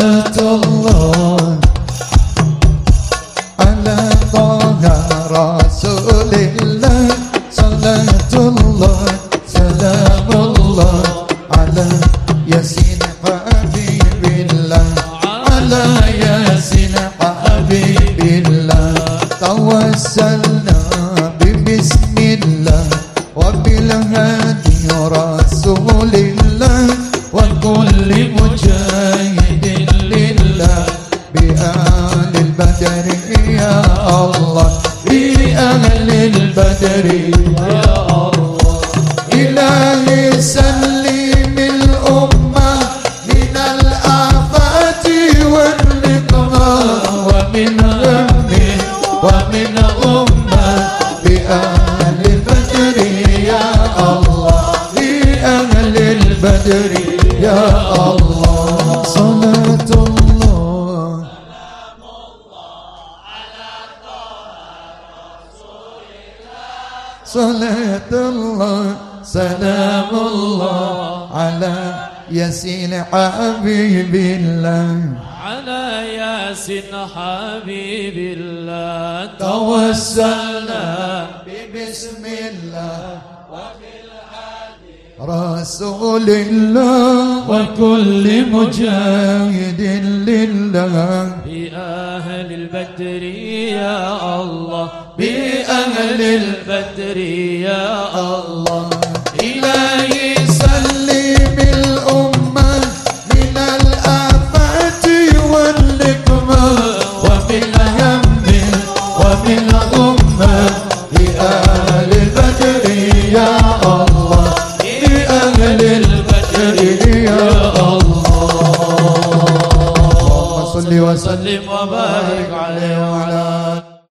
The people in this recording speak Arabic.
Salatullah على طه رسول الله. صلاة الله سلام الله على ياسين حبيب الله. على ياسين حبيب الله. توسلنا ببسم الله وبالهادي رسول الله. وكل مجاهد البدر يا الله. بأهل البدر. يا الله صلاة الله سلام الله على ياسين حبيب الله. على ياسين حبيب الله. توسلنا ببسم الله. رسول الله وكل مجاهد لله. بأهل البدر يا الله. ليل البدر يا الله. إلهي سلم الأمة من الآفات واللقمة ومن الهم ومن الغمة لأهل البدر يا الله. لأهل البدر يا الله. صل وسلم وبارك عليه وعلى